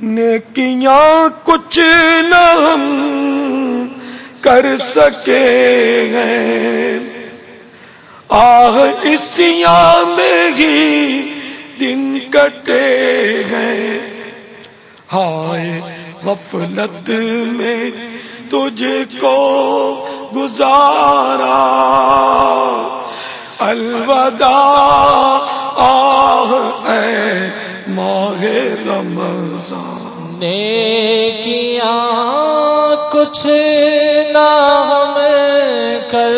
نیکیاں کچھ نہ ہم کر سکے ہیں۔ آہ اسیا میں ہی دن کٹے ہیں۔ ہائے، غفلت میں تجھ کو گزارا۔ الوداع، آہ ہے ماہ رمضان۔ نے کیا کچھ نہ ہم کر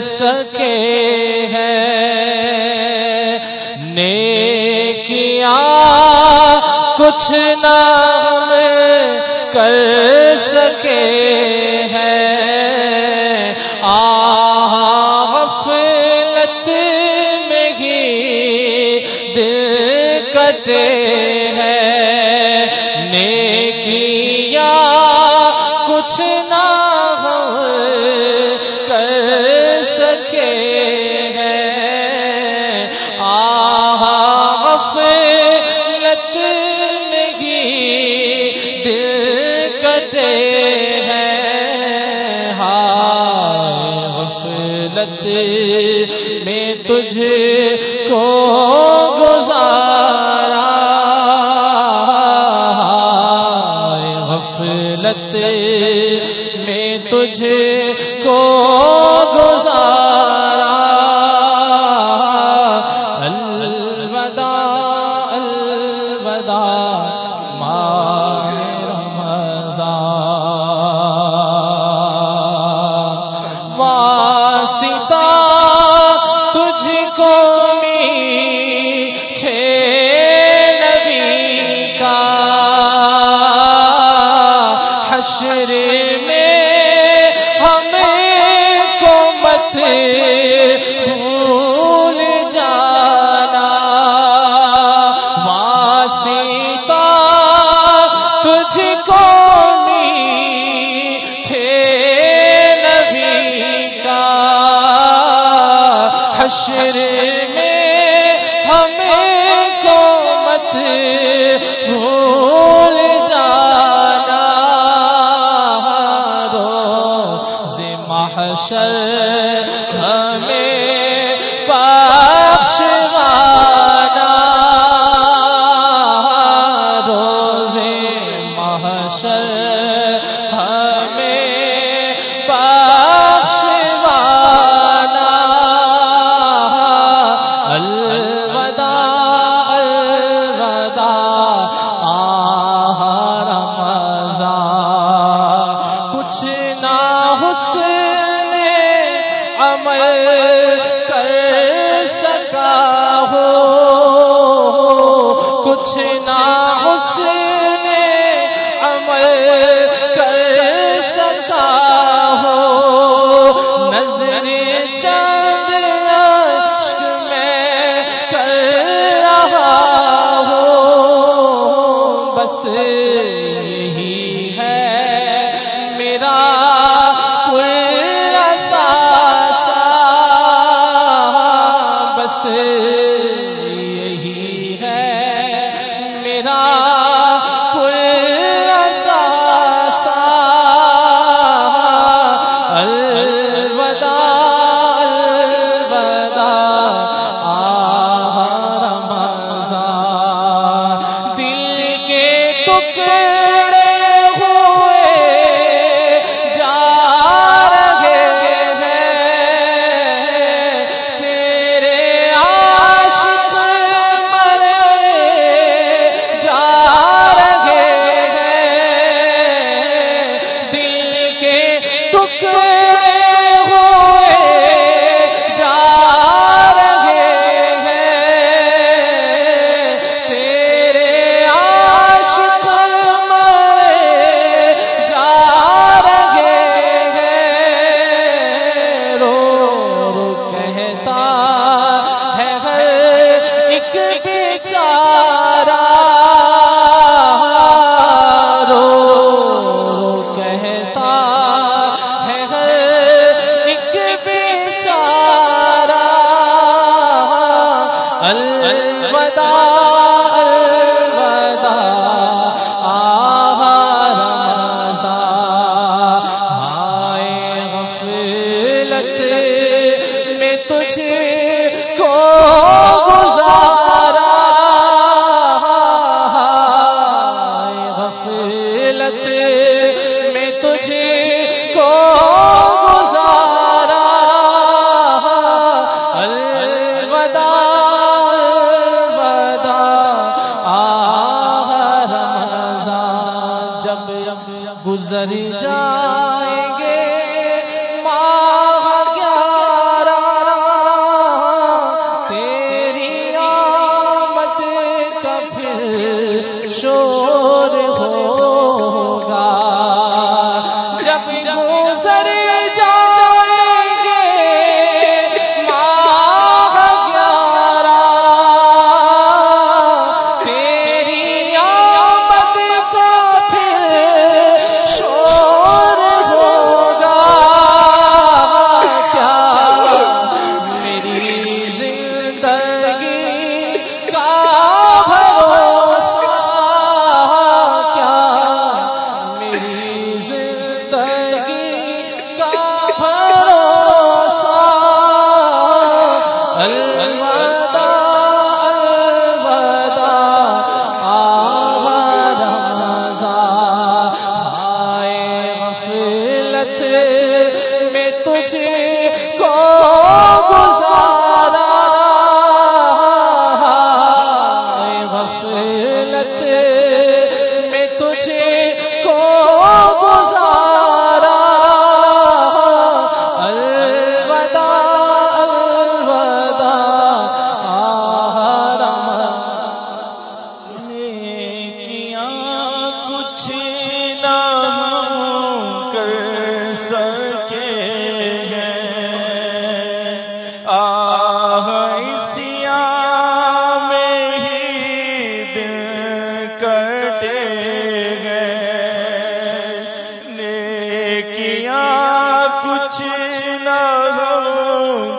سکے ہیں۔ نے کیا کچھ نہ ہم کر سکے ہیں۔ کٹے ہیں۔ میرے میں ہمیں کو مت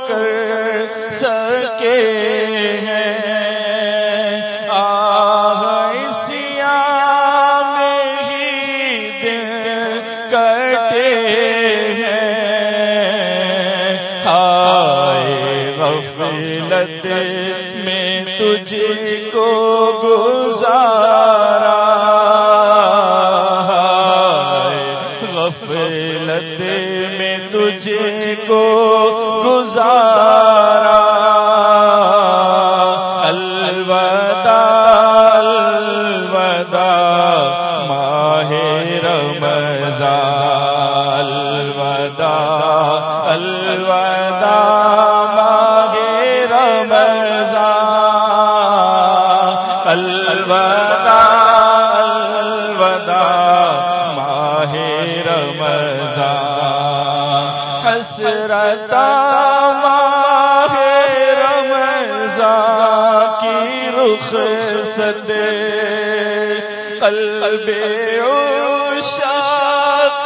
کر سکے ہیں۔ آسیا ہی دل ہیں۔ ہائے غفلت میں تجھ کو گزار الوداع الوداع ماہ رمضان، حسرت ماہ رمضان کی رخ ستے قلب عشاق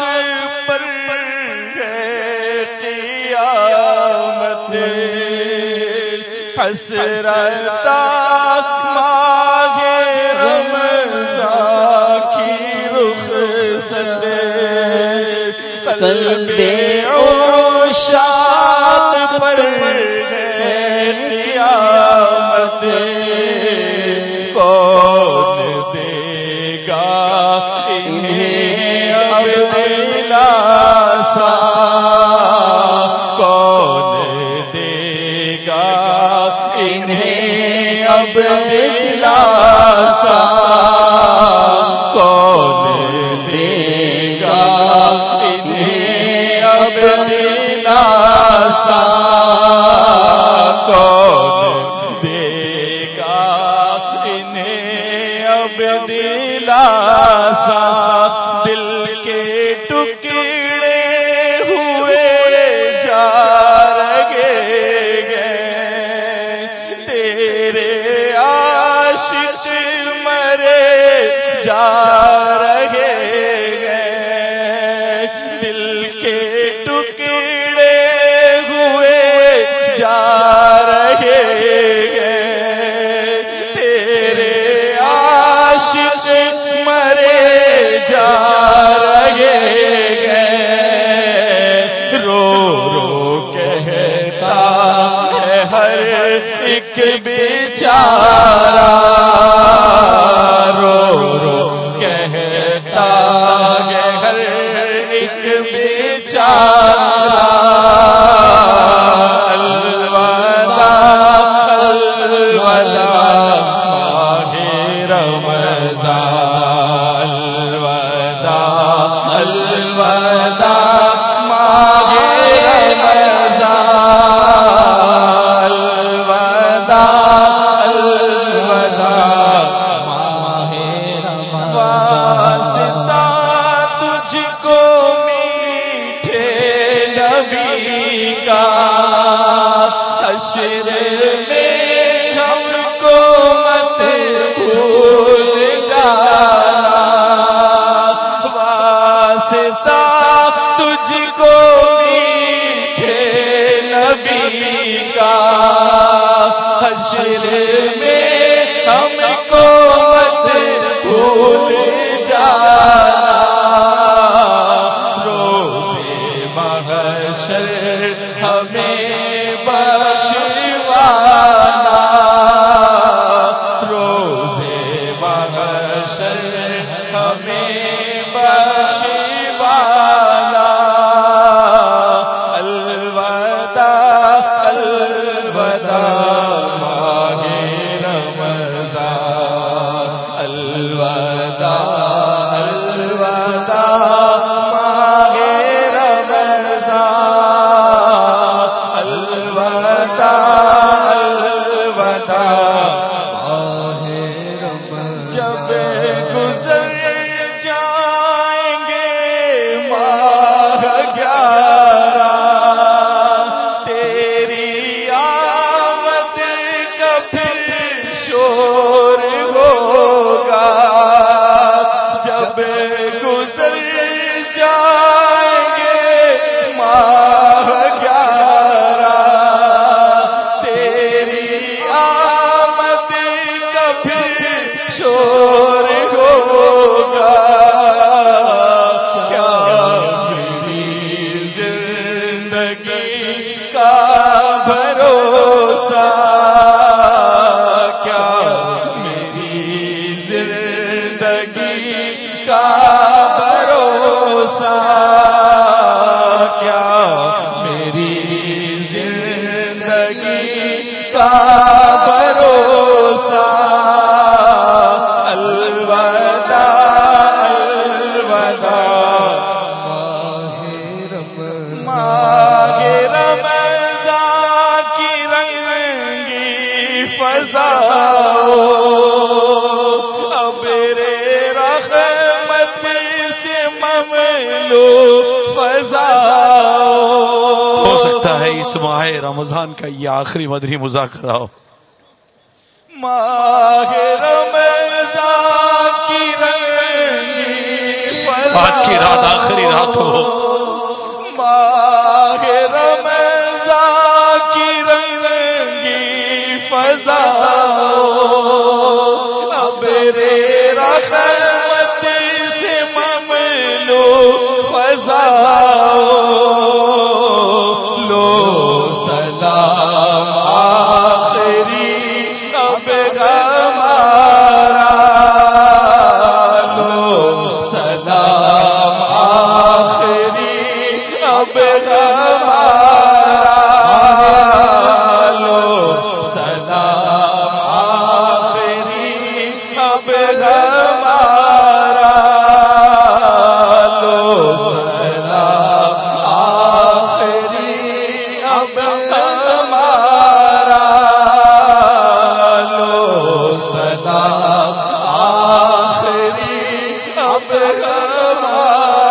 پر قیامت، حسرت اب دلاسا تیرے عاشق مرے جا ایک بیچارہ رو رو نبی کا حشر میں لگے۔ ہو سکتا ہے اس ماہ رمضان کا یہ آخری مدری مذاکرہ ہو۔ رمضان کی رات کی رات پہ گرم